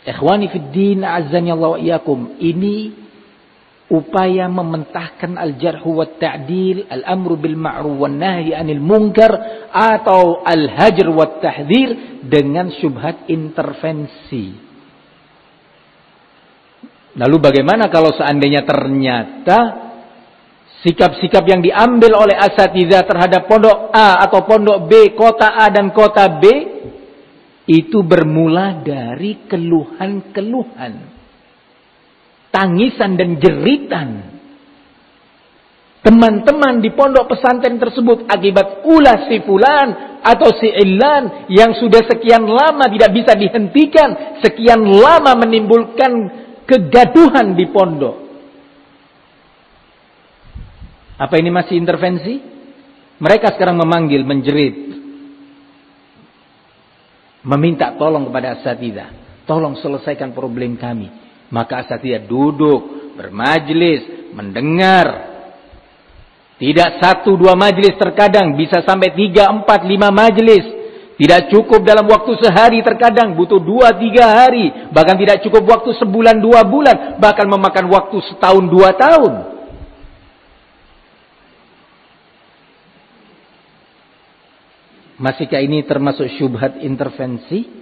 Ikhwani fid din azzani Allah iyakum. Ini upaya mementahkan al-jarh wa ta'dil, al-amru bil ma'ruf wan nahi anil munkar atau al-hajr wa tahdhir dengan syubhat intervensi. Lalu bagaimana kalau seandainya ternyata sikap-sikap yang diambil oleh asatidzah terhadap pondok A atau pondok B, kota A dan kota B itu bermula dari keluhan-keluhan. Tangisan dan jeritan. Teman-teman di pondok pesantren tersebut akibat ulah si fulan atau si ilan yang sudah sekian lama tidak bisa dihentikan. Sekian lama menimbulkan kegaduhan di pondok. Apa ini masih intervensi? Mereka sekarang memanggil, menjerit, meminta tolong kepada asatidah. Tolong selesaikan problem kami. Maka asatidah duduk, bermajlis, mendengar. Tidak satu dua majlis terkadang bisa sampai tiga empat lima majlis. Tidak cukup dalam waktu sehari terkadang butuh dua tiga hari. Bahkan tidak cukup waktu sebulan dua bulan. Bahkan memakan waktu setahun dua tahun. Masihkah ini termasuk syubhat intervensi?